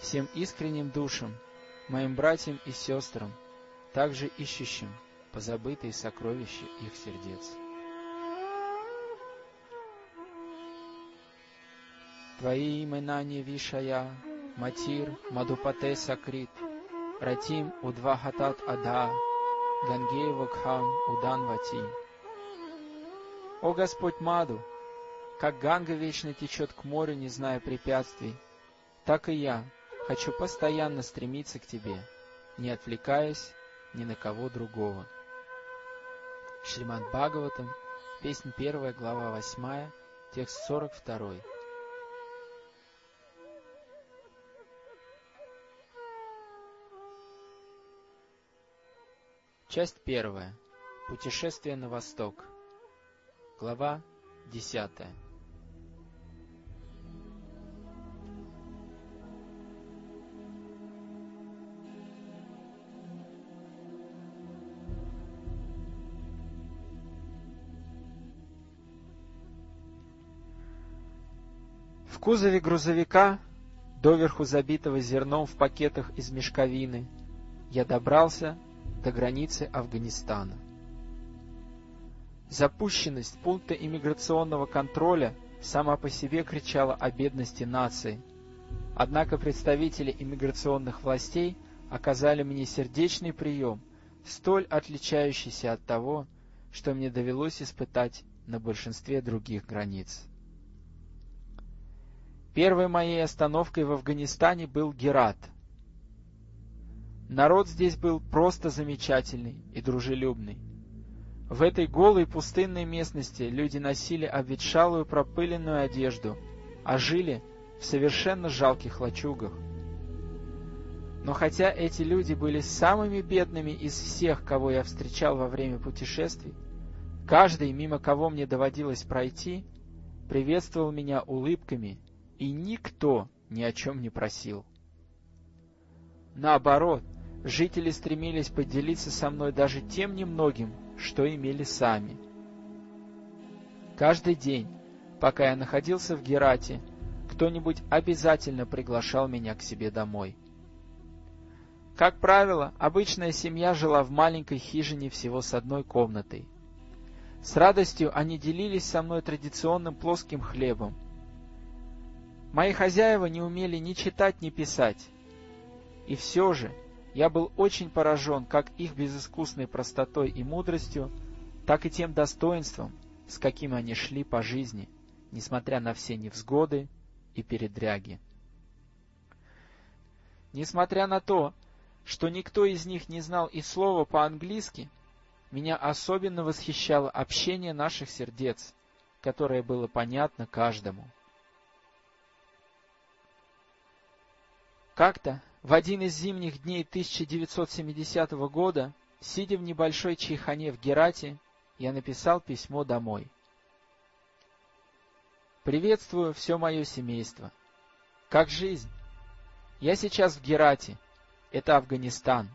Всем искренним душам, моим братьям и сестрам, также ищущим позабытые сокровища их сердец. Твои имена не вишая, Матир, Мадупате Сакрит, Ратим Удвахатат Ада, Гангеева Кхам Удан Вати. О Господь Маду, как Ганга вечно течет к морю, не зная препятствий, так и я хочу постоянно стремиться к Тебе, не отвлекаясь ни на кого другого. Шримад Бхагаватам, песня 1, глава 8, текст 42. Часть первая. Путешествие на восток. Глава десятая. Кузове грузовика, доверху забитого зерном в пакетах из мешковины, я добрался до границы Афганистана. Запущенность пункта иммиграционного контроля сама по себе кричала о бедности нации. Однако представители иммиграционных властей оказали мне сердечный прием, столь отличающийся от того, что мне довелось испытать на большинстве других границ. Первой моей остановкой в Афганистане был Герат — Народ здесь был просто замечательный и дружелюбный. В этой голой пустынной местности люди носили обветшалую пропыленную одежду, а жили в совершенно жалких лачугах. Но хотя эти люди были самыми бедными из всех, кого я встречал во время путешествий, каждый, мимо кого мне доводилось пройти, приветствовал меня улыбками, и никто ни о чем не просил. Наоборот, жители стремились поделиться со мной даже тем немногим, что имели сами. Каждый день, пока я находился в Герате, кто-нибудь обязательно приглашал меня к себе домой. Как правило, обычная семья жила в маленькой хижине всего с одной комнатой. С радостью они делились со мной традиционным плоским хлебом. Мои хозяева не умели ни читать, ни писать. И все же я был очень поражен как их безыскусной простотой и мудростью, так и тем достоинством, с каким они шли по жизни, несмотря на все невзгоды и передряги. Несмотря на то, что никто из них не знал и слова по-английски, меня особенно восхищало общение наших сердец, которое было понятно каждому. Как-то в один из зимних дней 1970 года, сидя в небольшой чайхане в Герате, я написал письмо домой. Приветствую все мое семейство. Как жизнь? Я сейчас в Герате. Это Афганистан.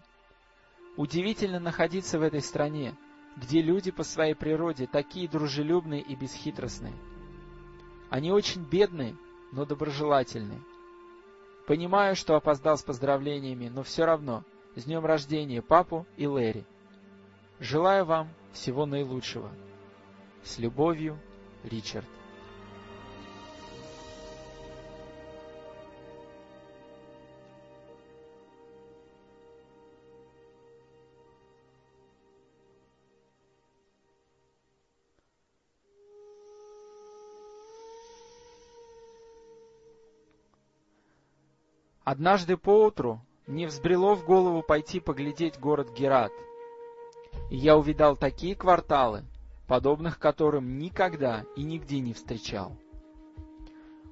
Удивительно находиться в этой стране, где люди по своей природе такие дружелюбные и бесхитростные. Они очень бедные, но доброжелательные. Понимаю, что опоздал с поздравлениями, но все равно. С днем рождения папу и Лэри. Желаю вам всего наилучшего. С любовью, Ричард. Однажды поутру мне взбрело в голову пойти поглядеть город Герат. И я увидал такие кварталы, подобных которым никогда и нигде не встречал.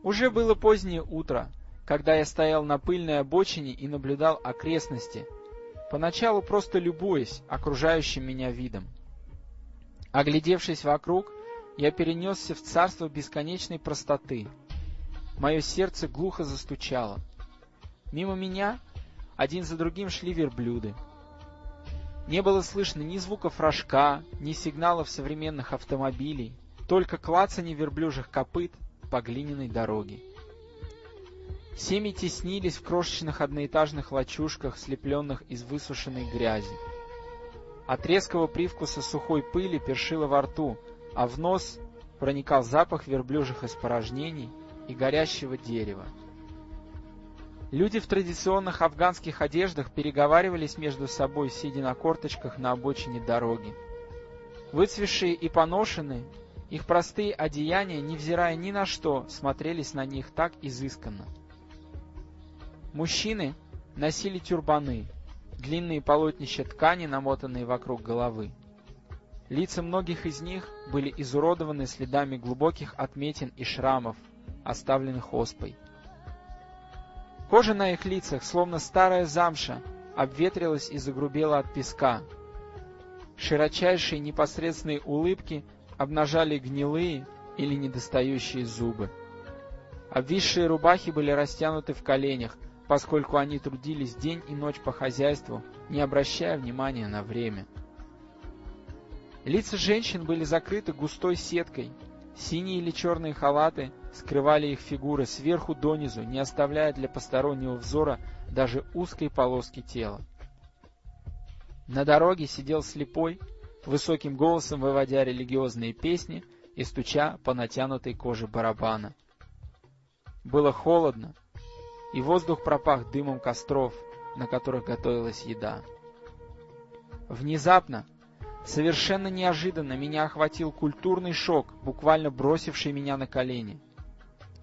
Уже было позднее утро, когда я стоял на пыльной обочине и наблюдал окрестности, поначалу просто любуясь окружающим меня видом. Оглядевшись вокруг, я перенесся в царство бесконечной простоты. Мое сердце глухо застучало. Мимо меня один за другим шли верблюды. Не было слышно ни звуков рожка, ни сигналов современных автомобилей, только клацанье верблюжих копыт по глиняной дороге. Семьи теснились в крошечных одноэтажных лачушках, слепленных из высушенной грязи. От резкого привкуса сухой пыли першило во рту, а в нос проникал запах верблюжих испорожнений и горящего дерева. Люди в традиционных афганских одеждах переговаривались между собой, сидя на корточках на обочине дороги. Выцвевшие и поношенные, их простые одеяния, невзирая ни на что, смотрелись на них так изысканно. Мужчины носили тюрбаны, длинные полотнища ткани, намотанные вокруг головы. Лица многих из них были изуродованы следами глубоких отметин и шрамов, оставленных оспой. Кожа на их лицах, словно старая замша, обветрилась и загрубела от песка. Широчайшие непосредственные улыбки обнажали гнилые или недостающие зубы. Обвисшие рубахи были растянуты в коленях, поскольку они трудились день и ночь по хозяйству, не обращая внимания на время. Лица женщин были закрыты густой сеткой, синие или черные халаты скрывали их фигуры сверху донизу, не оставляя для постороннего взора даже узкой полоски тела. На дороге сидел слепой, высоким голосом выводя религиозные песни и стуча по натянутой коже барабана. Было холодно, и воздух пропах дымом костров, на которых готовилась еда. Внезапно, совершенно неожиданно, меня охватил культурный шок, буквально бросивший меня на колени.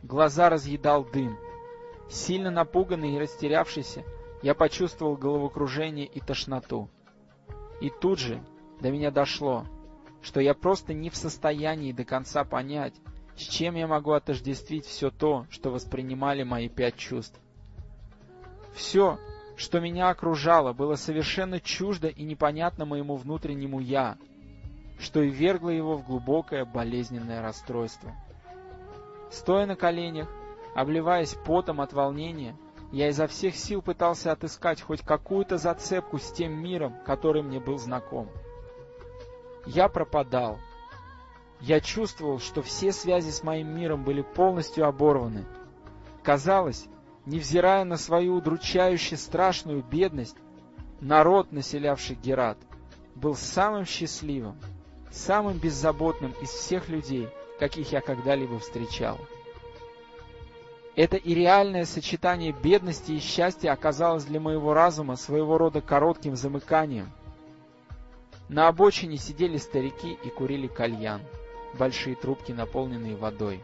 Глаза разъедал дым. Сильно напуганный и растерявшийся, я почувствовал головокружение и тошноту. И тут же до меня дошло, что я просто не в состоянии до конца понять, с чем я могу отождествить все то, что воспринимали мои пять чувств. Все, что меня окружало, было совершенно чуждо и непонятно моему внутреннему «я», что и вергло его в глубокое болезненное расстройство. Стоя на коленях, обливаясь потом от волнения, я изо всех сил пытался отыскать хоть какую-то зацепку с тем миром, который мне был знаком. Я пропадал. Я чувствовал, что все связи с моим миром были полностью оборваны. Казалось, невзирая на свою удручающе страшную бедность, народ, населявший Герат, был самым счастливым, самым беззаботным из всех людей — каких я когда-либо встречал. Это и реальное сочетание бедности и счастья оказалось для моего разума своего рода коротким замыканием. На обочине сидели старики и курили кальян, большие трубки, наполненные водой.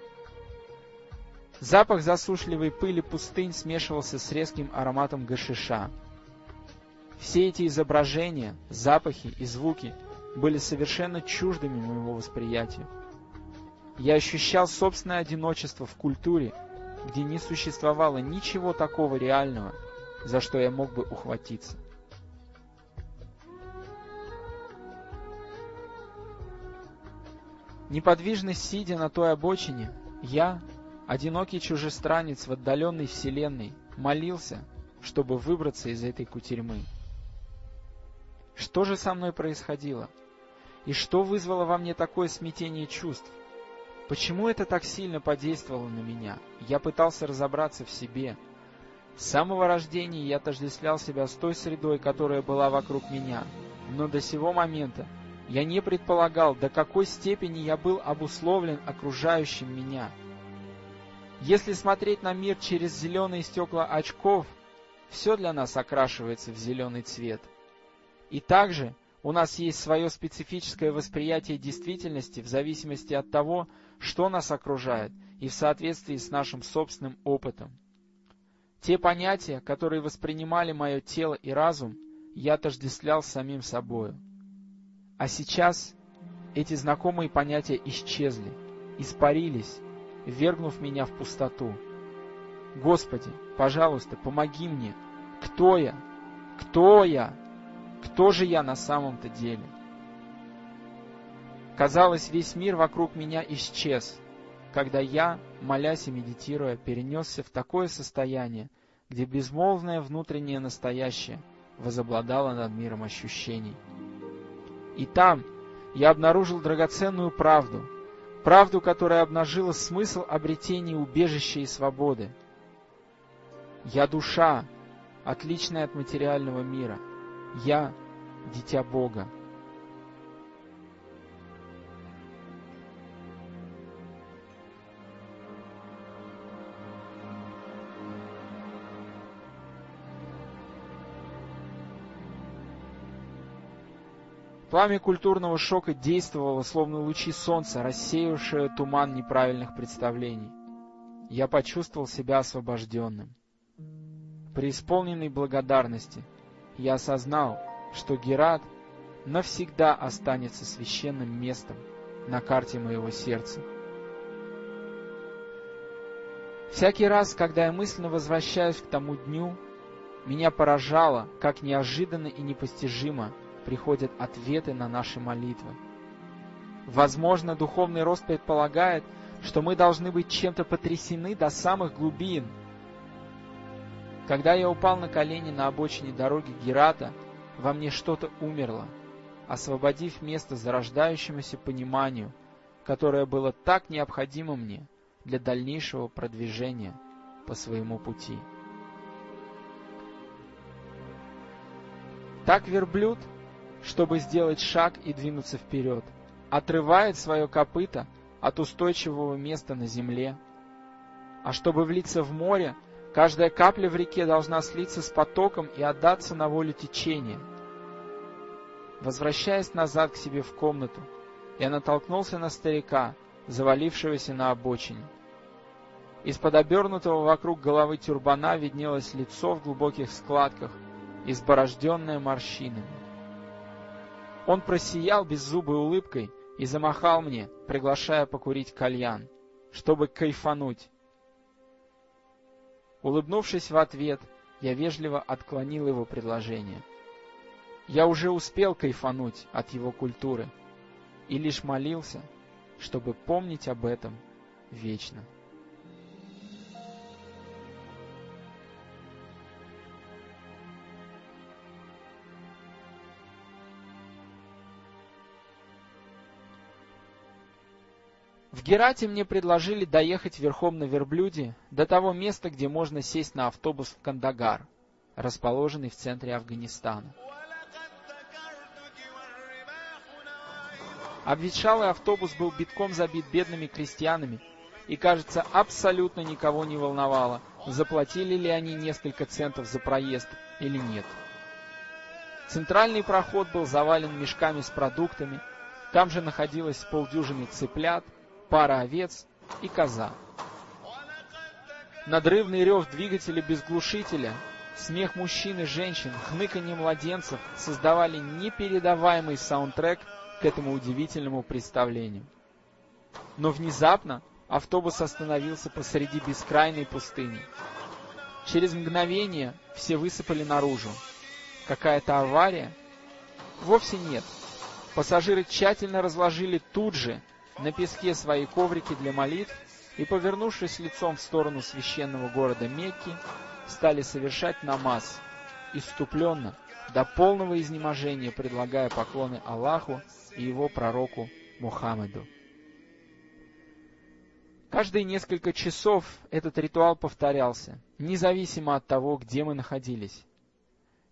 Запах засушливой пыли пустынь смешивался с резким ароматом гашиша. Все эти изображения, запахи и звуки были совершенно чуждыми моему восприятию. Я ощущал собственное одиночество в культуре, где не существовало ничего такого реального, за что я мог бы ухватиться. Неподвижно сидя на той обочине, я, одинокий чужестранец в отдаленной вселенной, молился, чтобы выбраться из этой кутерьмы. Что же со мной происходило? И что вызвало во мне такое смятение чувств? Почему это так сильно подействовало на меня? Я пытался разобраться в себе. С самого рождения я отождествлял себя с той средой, которая была вокруг меня. Но до сего момента я не предполагал, до какой степени я был обусловлен окружающим меня. Если смотреть на мир через зеленые стекла очков, все для нас окрашивается в зеленый цвет. И также у нас есть свое специфическое восприятие действительности в зависимости от того, что нас окружает, и в соответствии с нашим собственным опытом. Те понятия, которые воспринимали мое тело и разум, я отождествлял самим собою. А сейчас эти знакомые понятия исчезли, испарились, вергнув меня в пустоту. Господи, пожалуйста, помоги мне. Кто я? Кто я? Кто же я на самом-то деле? Казалось, весь мир вокруг меня исчез, когда я, молясь и медитируя, перенесся в такое состояние, где безмолвное внутреннее настоящее возобладало над миром ощущений. И там я обнаружил драгоценную правду, правду, которая обнажила смысл обретения убежища и свободы. Я душа, отличная от материального мира. Я — дитя Бога. Пламя культурного шока действовало, словно лучи солнца, рассеявшие туман неправильных представлений. Я почувствовал себя освобожденным. При исполненной благодарности я осознал, что Герат навсегда останется священным местом на карте моего сердца. Всякий раз, когда я мысленно возвращаюсь к тому дню, меня поражало, как неожиданно и непостижимо приходят ответы на наши молитвы. Возможно, духовный рост предполагает, что мы должны быть чем-то потрясены до самых глубин. Когда я упал на колени на обочине дороги Герата, во мне что-то умерло, освободив место зарождающемуся пониманию, которое было так необходимо мне для дальнейшего продвижения по своему пути. Так верблюд чтобы сделать шаг и двинуться вперед, отрывает свое копыто от устойчивого места на земле. А чтобы влиться в море, каждая капля в реке должна слиться с потоком и отдаться на волю течения. Возвращаясь назад к себе в комнату, я натолкнулся на старика, завалившегося на обочине. Из-под обернутого вокруг головы тюрбана виднелось лицо в глубоких складках, изборожденное морщинами. Он просиял беззубой улыбкой и замахал мне, приглашая покурить кальян, чтобы кайфануть. Улыбнувшись в ответ, я вежливо отклонил его предложение. Я уже успел кайфануть от его культуры и лишь молился, чтобы помнить об этом вечно. В Герате мне предложили доехать верхом на верблюде до того места, где можно сесть на автобус в Кандагар, расположенный в центре Афганистана. Обветшалый автобус был битком забит бедными крестьянами, и, кажется, абсолютно никого не волновало, заплатили ли они несколько центов за проезд или нет. Центральный проход был завален мешками с продуктами, там же находилось полдюжины цыплят, пара овец и коза. Надрывный рев двигателя без глушителя, смех мужчин и женщин, хныканье младенцев создавали непередаваемый саундтрек к этому удивительному представлению. Но внезапно автобус остановился посреди бескрайней пустыни. Через мгновение все высыпали наружу. Какая-то авария? Вовсе нет. Пассажиры тщательно разложили тут же на песке свои коврики для молитв и, повернувшись лицом в сторону священного города Мекки, стали совершать намаз, иступленно, до полного изнеможения предлагая поклоны Аллаху и его пророку Мухаммеду. Каждые несколько часов этот ритуал повторялся, независимо от того, где мы находились.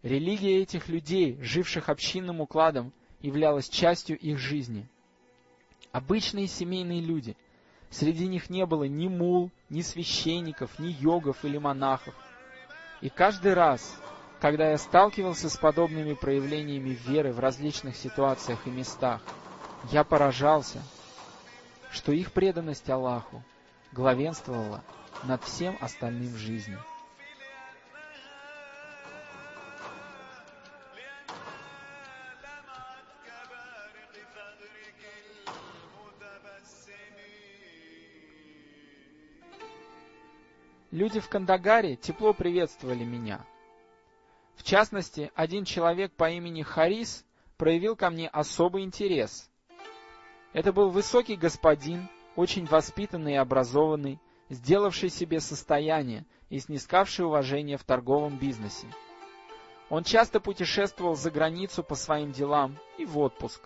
Религия этих людей, живших общинным укладом, являлась частью их жизни – Обычные семейные люди. Среди них не было ни мул, ни священников, ни йогов или монахов. И каждый раз, когда я сталкивался с подобными проявлениями веры в различных ситуациях и местах, я поражался, что их преданность Аллаху главенствовала над всем остальным в жизни. Люди в Кандагаре тепло приветствовали меня. В частности, один человек по имени Харис проявил ко мне особый интерес. Это был высокий господин, очень воспитанный и образованный, сделавший себе состояние и снискавший уважение в торговом бизнесе. Он часто путешествовал за границу по своим делам и в отпуск.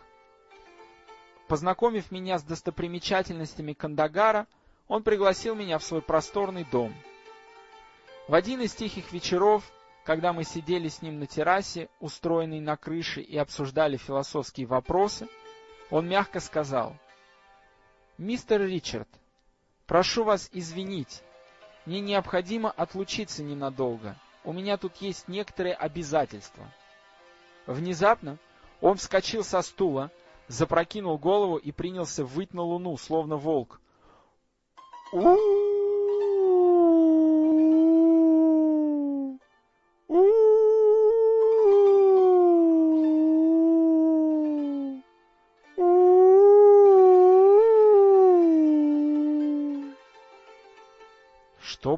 Познакомив меня с достопримечательностями Кандагара, он пригласил меня в свой просторный дом — в один из тихих вечеров, когда мы сидели с ним на террасе, устроенной на крыше, и обсуждали философские вопросы, он мягко сказал, «Мистер Ричард, прошу вас извинить, мне необходимо отлучиться ненадолго, у меня тут есть некоторые обязательства». Внезапно он вскочил со стула, запрокинул голову и принялся выть на луну, словно волк. у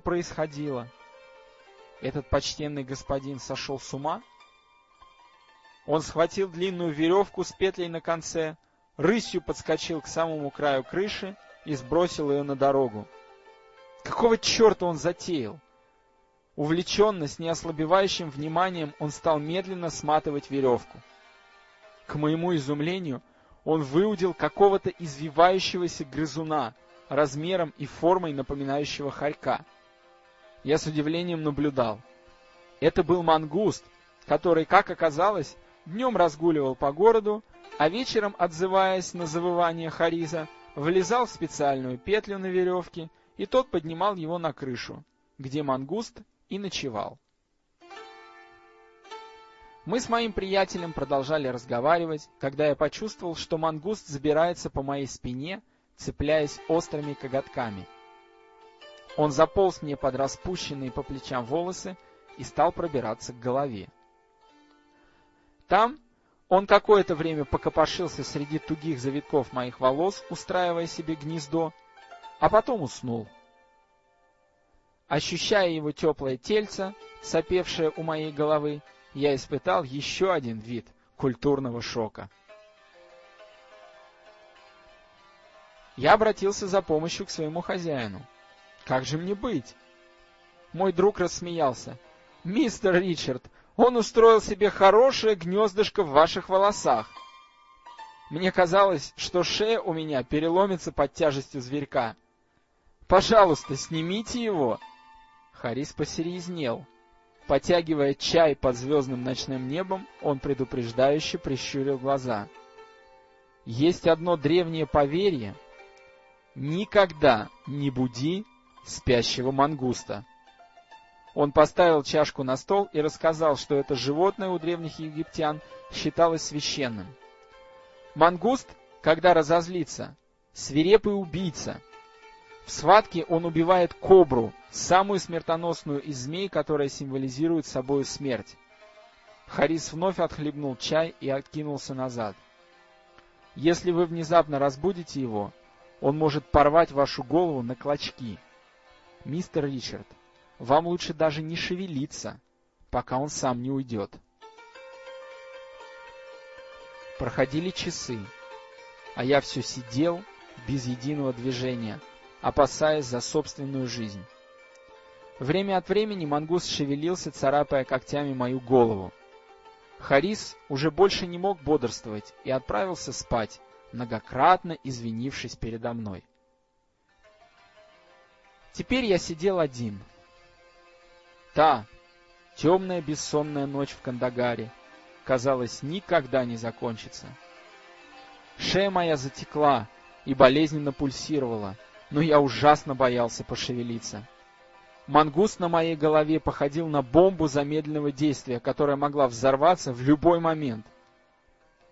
происходило? Этот почтенный господин сошел с ума? Он схватил длинную веревку с петлей на конце, рысью подскочил к самому краю крыши и сбросил ее на дорогу. Какого черта он затеял? Увлеченно, с неослабевающим вниманием, он стал медленно сматывать веревку. К моему изумлению, он выудил какого-то извивающегося грызуна, размером и формой напоминающего хорька — я с удивлением наблюдал. Это был мангуст, который, как оказалось, днем разгуливал по городу, а вечером, отзываясь на завывание Хариза, влезал в специальную петлю на веревке, и тот поднимал его на крышу, где мангуст и ночевал. Мы с моим приятелем продолжали разговаривать, когда я почувствовал, что мангуст забирается по моей спине, цепляясь острыми коготками — он заполз мне под распущенные по плечам волосы и стал пробираться к голове. Там он какое-то время покопошился среди тугих завитков моих волос, устраивая себе гнездо, а потом уснул. Ощущая его теплое тельце, сопевшее у моей головы, я испытал еще один вид культурного шока. Я обратился за помощью к своему хозяину. Как же мне быть? Мой друг рассмеялся. Мистер Ричард, он устроил себе хорошее гнездышко в ваших волосах. Мне казалось, что шея у меня переломится под тяжестью зверька. Пожалуйста, снимите его. Харис посерьезнел. Потягивая чай под звездным ночным небом, он предупреждающе прищурил глаза. Есть одно древнее поверье. Никогда не буди спящего мангуста. Он поставил чашку на стол и рассказал, что это животное у древних египтян считалось священным. Мангуст, когда разозлится, свирепый убийца. В схватке он убивает кобру, самую смертоносную из змей, которая символизирует собой смерть. Харис вновь отхлебнул чай и откинулся назад. Если вы внезапно разбудите его, он может порвать вашу голову на клочки. «Мистер Ричард, вам лучше даже не шевелиться, пока он сам не уйдет». Проходили часы, а я все сидел без единого движения, опасаясь за собственную жизнь. Время от времени мангус шевелился, царапая когтями мою голову. Харис уже больше не мог бодрствовать и отправился спать, многократно извинившись передо мной. Теперь я сидел один. Та темная бессонная ночь в Кандагаре, казалось, никогда не закончится. Шея моя затекла и болезненно пульсировала, но я ужасно боялся пошевелиться. Мангуст на моей голове походил на бомбу замедленного действия, которая могла взорваться в любой момент.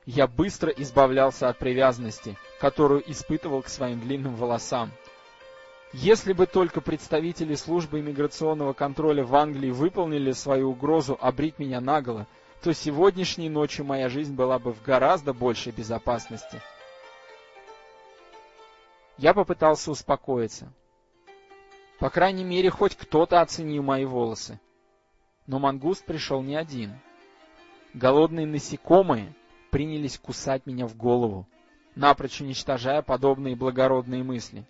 Я быстро избавлялся от привязанности, которую испытывал к своим длинным волосам. Если бы только представители службы иммиграционного контроля в Англии выполнили свою угрозу обрить меня наголо, то сегодняшней ночью моя жизнь была бы в гораздо большей безопасности. Я попытался успокоиться. По крайней мере, хоть кто-то оценил мои волосы. Но мангуст пришел не один. Голодные насекомые принялись кусать меня в голову, напрочь уничтожая подобные благородные мысли.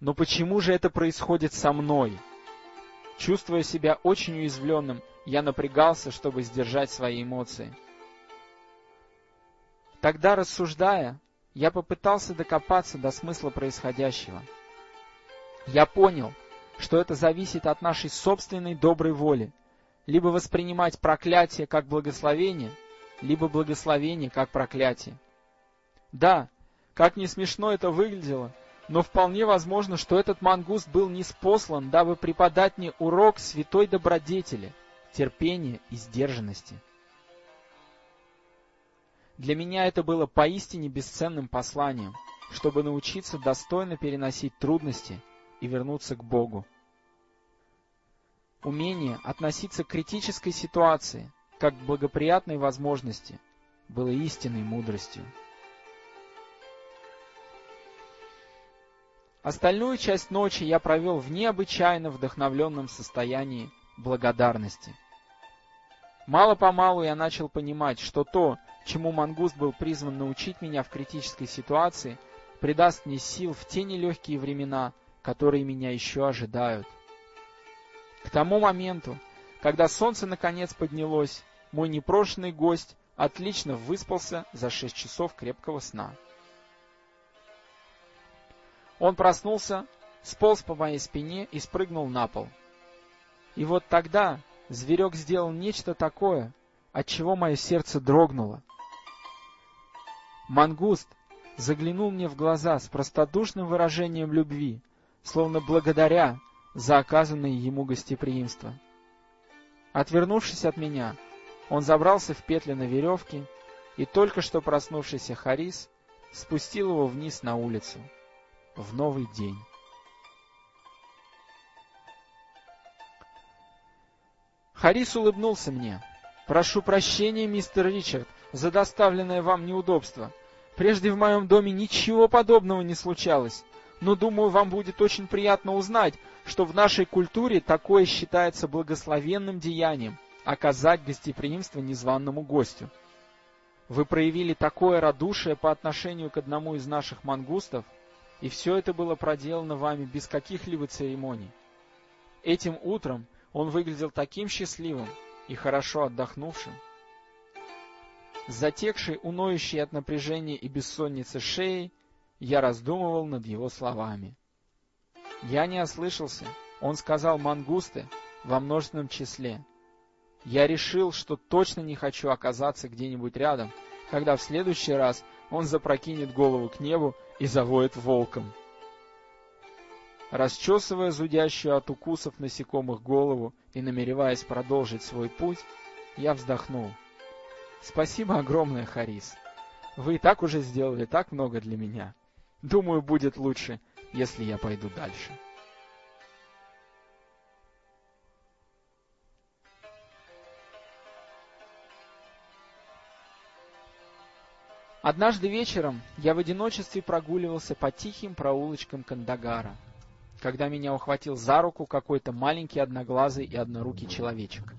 Но почему же это происходит со мной? Чувствуя себя очень уязвленным, я напрягался, чтобы сдержать свои эмоции. Тогда, рассуждая, я попытался докопаться до смысла происходящего. Я понял, что это зависит от нашей собственной доброй воли, либо воспринимать проклятие как благословение, либо благословение как проклятие. Да, как не смешно это выглядело, но вполне возможно, что этот мангуст был неспослан, дабы преподать мне урок святой добродетели, терпения и сдержанности. Для меня это было поистине бесценным посланием, чтобы научиться достойно переносить трудности и вернуться к Богу. Умение относиться к критической ситуации как к благоприятной возможности было истинной мудростью. Остальную часть ночи я провел в необычайно вдохновленном состоянии благодарности. Мало-помалу я начал понимать, что то, чему мангуст был призван научить меня в критической ситуации, придаст мне сил в те нелегкие времена, которые меня еще ожидают. К тому моменту, когда солнце наконец поднялось, мой непрошенный гость отлично выспался за шесть часов крепкого сна. Он проснулся, сполз по моей спине и спрыгнул на пол. И вот тогда зверек сделал нечто такое, от чего мое сердце дрогнуло. Мангуст заглянул мне в глаза с простодушным выражением любви, словно благодаря за оказанное ему гостеприимство. Отвернувшись от меня, он забрался в петли на веревке, и только что проснувшийся Харис спустил его вниз на улицу в новый день. Харис улыбнулся мне. «Прошу прощения, мистер Ричард, за доставленное вам неудобство. Прежде в моем доме ничего подобного не случалось, но думаю, вам будет очень приятно узнать, что в нашей культуре такое считается благословенным деянием — оказать гостеприимство незваному гостю. Вы проявили такое радушие по отношению к одному из наших мангустов — и все это было проделано вами без каких-либо церемоний. Этим утром он выглядел таким счастливым и хорошо отдохнувшим. С затекшей, уноющей от напряжения и бессонницы шеей, я раздумывал над его словами. Я не ослышался, он сказал «мангусты» во множественном числе. Я решил, что точно не хочу оказаться где-нибудь рядом, когда в следующий раз он запрокинет голову к небу и завоет волком. Расчесывая зудящую от укусов насекомых голову и намереваясь продолжить свой путь, я вздохнул. Спасибо огромное, Харис. Вы и так уже сделали так много для меня. Думаю, будет лучше, если я пойду дальше. Однажды вечером я в одиночестве прогуливался по тихим проулочкам Кандагара, когда меня ухватил за руку какой-то маленький одноглазый и однорукий человечек.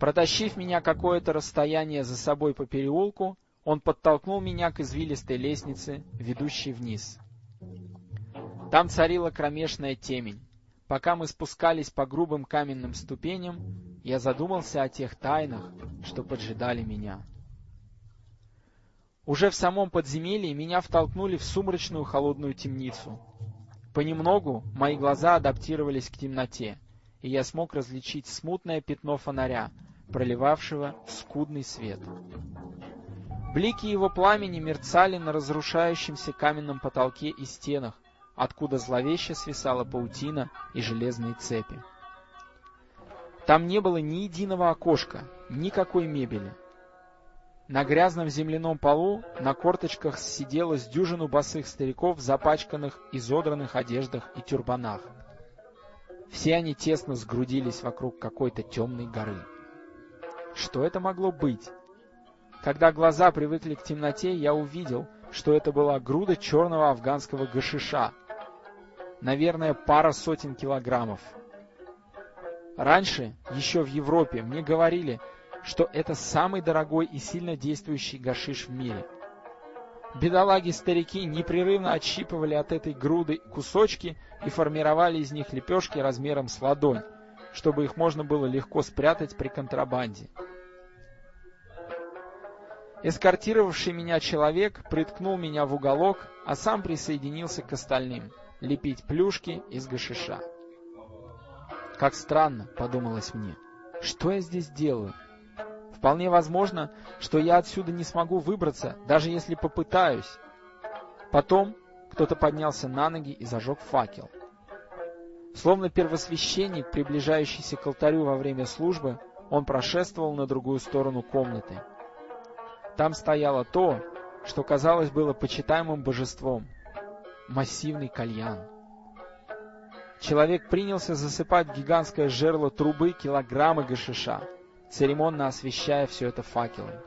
Протащив меня какое-то расстояние за собой по переулку, он подтолкнул меня к извилистой лестнице, ведущей вниз. Там царила кромешная темень. Пока мы спускались по грубым каменным ступеням, я задумался о тех тайнах, что поджидали меня. Уже в самом подземелье меня втолкнули в сумрачную холодную темницу. Понемногу мои глаза адаптировались к темноте, и я смог различить смутное пятно фонаря, проливавшего скудный свет. Блики его пламени мерцали на разрушающемся каменном потолке и стенах, откуда зловеще свисала паутина и железные цепи. Там не было ни единого окошка, никакой мебели. На грязном земляном полу на корточках сидело с дюжину босых стариков в запачканных, изодранных одеждах и тюрбанах. Все они тесно сгрудились вокруг какой-то темной горы. Что это могло быть? Когда глаза привыкли к темноте, я увидел, что это была груда черного афганского гашиша. наверное, пара сотен килограммов. Раньше, еще в Европе, мне говорили, что это самый дорогой и сильно действующий гашиш в мире. Бедолаги-старики непрерывно отщипывали от этой груды кусочки и формировали из них лепешки размером с ладонь, чтобы их можно было легко спрятать при контрабанде. Эскортировавший меня человек приткнул меня в уголок, а сам присоединился к остальным — лепить плюшки из гашиша. Как странно, подумалось мне. Что я здесь делаю? Вполне возможно, что я отсюда не смогу выбраться, даже если попытаюсь. Потом кто-то поднялся на ноги и зажег факел. Словно первосвященник, приближающийся к алтарю во время службы, он прошествовал на другую сторону комнаты. Там стояло то, что, казалось, было почитаемым божеством — массивный кальян. Человек принялся засыпать в гигантское жерло трубы килограммы гашиша — церемонно освещая все это факелом.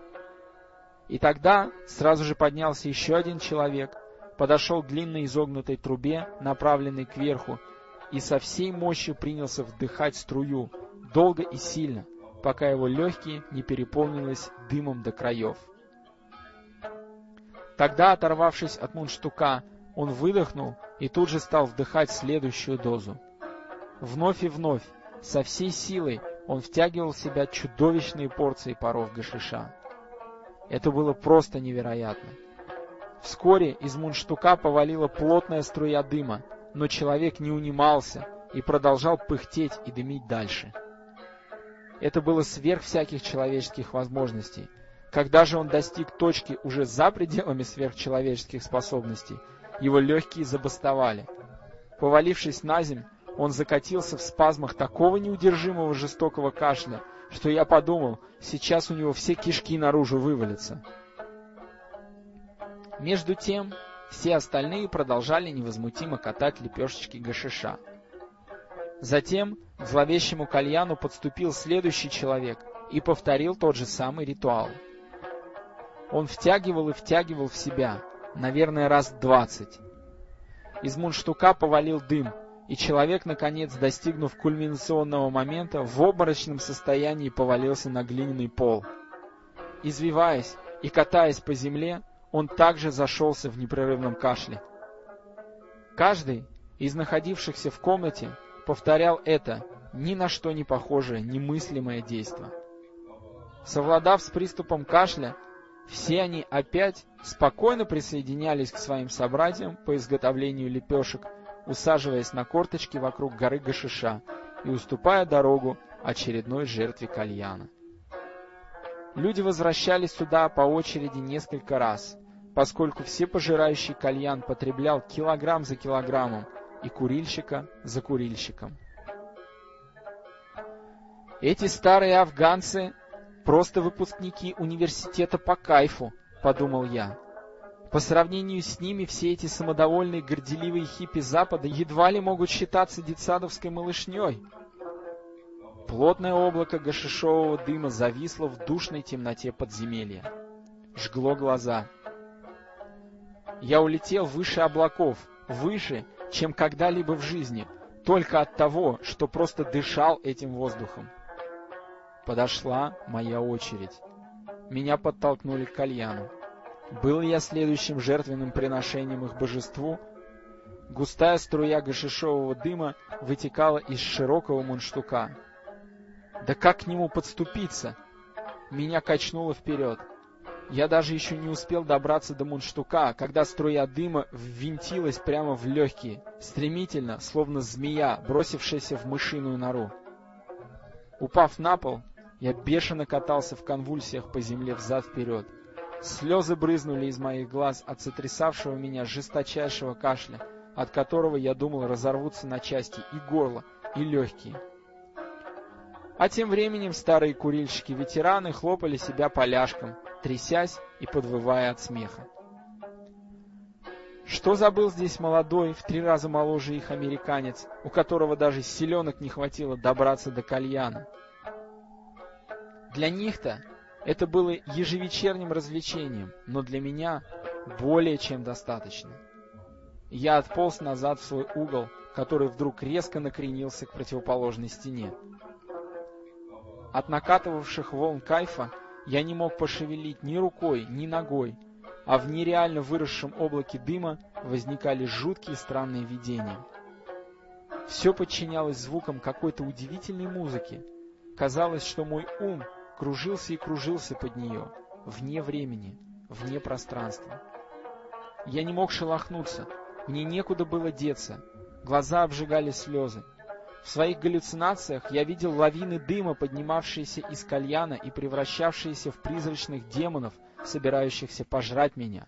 И тогда сразу же поднялся еще один человек, подошел к длинной изогнутой трубе, направленной кверху, и со всей мощью принялся вдыхать струю, долго и сильно, пока его легкие не переполнились дымом до краев. Тогда, оторвавшись от мундштука, он выдохнул и тут же стал вдыхать следующую дозу. Вновь и вновь, со всей силой, он втягивал в себя чудовищные порции паров гашиша. Это было просто невероятно. Вскоре из мундштука повалила плотная струя дыма, но человек не унимался и продолжал пыхтеть и дымить дальше. Это было сверх всяких человеческих возможностей. Когда же он достиг точки уже за пределами сверхчеловеческих способностей, его легкие забастовали. Повалившись на земь, он закатился в спазмах такого неудержимого жестокого кашля, что я подумал, сейчас у него все кишки наружу вывалятся. Между тем, все остальные продолжали невозмутимо катать лепешечки гашиша. Затем к зловещему кальяну подступил следующий человек и повторил тот же самый ритуал. Он втягивал и втягивал в себя, наверное, раз двадцать. Из мундштука повалил дым — и человек, наконец, достигнув кульминационного момента, в обморочном состоянии повалился на глиняный пол. Извиваясь и катаясь по земле, он также зашелся в непрерывном кашле. Каждый из находившихся в комнате повторял это ни на что не похожее, немыслимое действие. Совладав с приступом кашля, все они опять спокойно присоединялись к своим собратьям по изготовлению лепешек усаживаясь на корточки вокруг горы Гашиша и уступая дорогу очередной жертве кальяна. Люди возвращались сюда по очереди несколько раз, поскольку все пожирающий кальян потреблял килограмм за килограммом и курильщика за курильщиком. Эти старые афганцы просто выпускники университета по кайфу, подумал я. По сравнению с ними все эти самодовольные горделивые хиппи Запада едва ли могут считаться детсадовской малышней. Плотное облако гашишового дыма зависло в душной темноте подземелья. Жгло глаза. Я улетел выше облаков, выше, чем когда-либо в жизни, только от того, что просто дышал этим воздухом. Подошла моя очередь. Меня подтолкнули к кальяну. Был я следующим жертвенным приношением их божеству? Густая струя гашишового дыма вытекала из широкого мундштука. Да как к нему подступиться? Меня качнуло вперед. Я даже еще не успел добраться до мундштука, когда струя дыма ввинтилась прямо в легкие, стремительно, словно змея, бросившаяся в мышиную нору. Упав на пол, я бешено катался в конвульсиях по земле взад-вперед. Слезы брызнули из моих глаз от сотрясавшего меня жесточайшего кашля, от которого я думал разорвутся на части и горло, и легкие. А тем временем старые курильщики-ветераны хлопали себя поляшком, трясясь и подвывая от смеха. Что забыл здесь молодой, в три раза моложе их американец, у которого даже силенок не хватило добраться до кальяна? Для них-то это было ежевечерним развлечением, но для меня более чем достаточно. Я отполз назад в свой угол, который вдруг резко накренился к противоположной стене. От накатывавших волн кайфа я не мог пошевелить ни рукой, ни ногой, а в нереально выросшем облаке дыма возникали жуткие странные видения. Все подчинялось звукам какой-то удивительной музыки. Казалось, что мой ум кружился и кружился под нее, вне времени, вне пространства. Я не мог шелохнуться, мне некуда было деться, глаза обжигали слезы. В своих галлюцинациях я видел лавины дыма, поднимавшиеся из кальяна и превращавшиеся в призрачных демонов, собирающихся пожрать меня.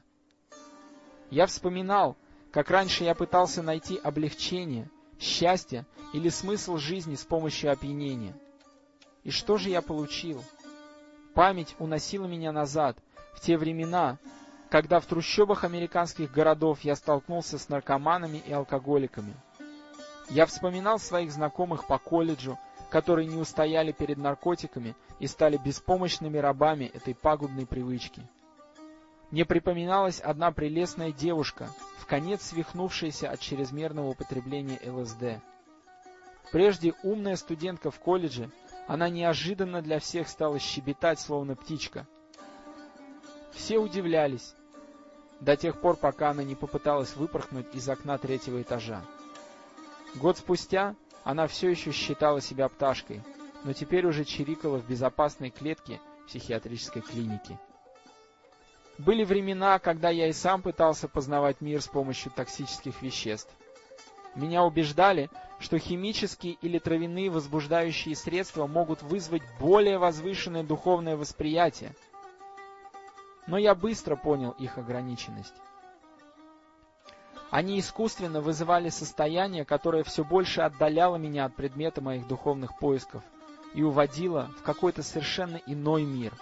Я вспоминал, как раньше я пытался найти облегчение, счастье или смысл жизни с помощью опьянения. И что же я получил? Память уносила меня назад, в те времена, когда в трущобах американских городов я столкнулся с наркоманами и алкоголиками. Я вспоминал своих знакомых по колледжу, которые не устояли перед наркотиками и стали беспомощными рабами этой пагубной привычки. Мне припоминалась одна прелестная девушка, в конец свихнувшаяся от чрезмерного употребления ЛСД. Прежде умная студентка в колледже, она неожиданно для всех стала щебетать, словно птичка. Все удивлялись, до тех пор, пока она не попыталась выпорхнуть из окна третьего этажа. Год спустя она все еще считала себя пташкой, но теперь уже чирикала в безопасной клетке психиатрической клиники. Были времена, когда я и сам пытался познавать мир с помощью токсических веществ. Меня убеждали, что химические или травяные возбуждающие средства могут вызвать более возвышенное духовное восприятие. Но я быстро понял их ограниченность. Они искусственно вызывали состояние, которое все больше отдаляло меня от предмета моих духовных поисков и уводило в какой-то совершенно иной мир.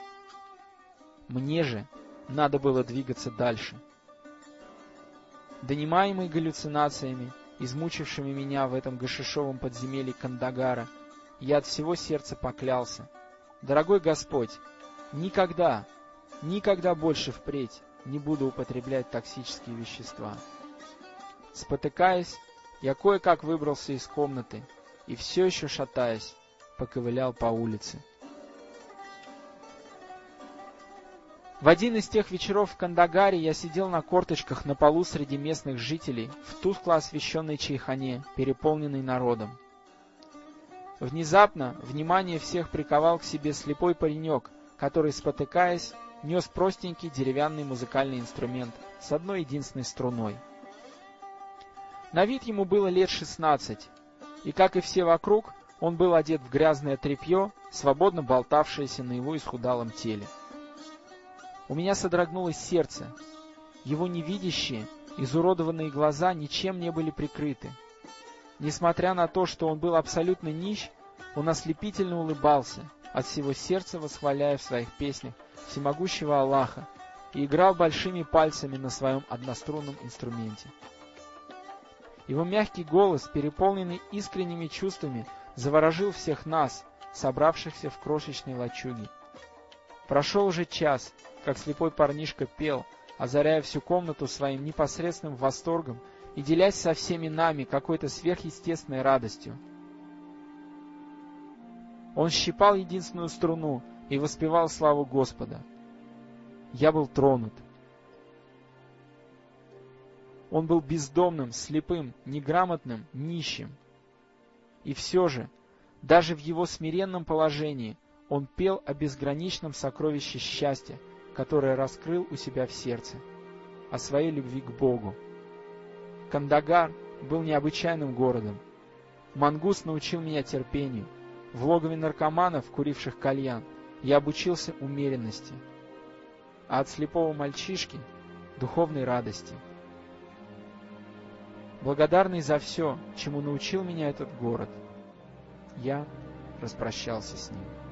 Мне же надо было двигаться дальше. Донимаемый галлюцинациями, измучившими меня в этом гашишовом подземелье Кандагара, я от всего сердца поклялся. Дорогой Господь, никогда, никогда больше впредь не буду употреблять токсические вещества. Спотыкаясь, я кое-как выбрался из комнаты и все еще шатаясь, поковылял по улице. В один из тех вечеров в Кандагаре я сидел на корточках на полу среди местных жителей в тускло освещенной чайхане, переполненной народом. Внезапно внимание всех приковал к себе слепой паренек, который, спотыкаясь, нес простенький деревянный музыкальный инструмент с одной единственной струной. На вид ему было лет шестнадцать, и, как и все вокруг, он был одет в грязное тряпье, свободно болтавшееся на его исхудалом теле. У меня содрогнулось сердце. Его невидящие, изуродованные глаза ничем не были прикрыты. Несмотря на то, что он был абсолютно нищ, он ослепительно улыбался, от всего сердца восхваляя в своих песнях всемогущего Аллаха и играл большими пальцами на своем однострунном инструменте. Его мягкий голос, переполненный искренними чувствами, заворожил всех нас, собравшихся в крошечной лачуге. Прошел уже час, как слепой парнишка пел, озаряя всю комнату своим непосредственным восторгом и делясь со всеми нами какой-то сверхъестественной радостью. Он щипал единственную струну и воспевал славу Господа. Я был тронут. Он был бездомным, слепым, неграмотным, нищим. И все же, даже в его смиренном положении, он пел о безграничном сокровище счастья, которое раскрыл у себя в сердце, о своей любви к Богу. Кандагар был необычайным городом. Мангус научил меня терпению. В логове наркоманов, куривших кальян, я обучился умеренности, а от слепого мальчишки — духовной радости. Благодарный за все, чему научил меня этот город, я распрощался с ним.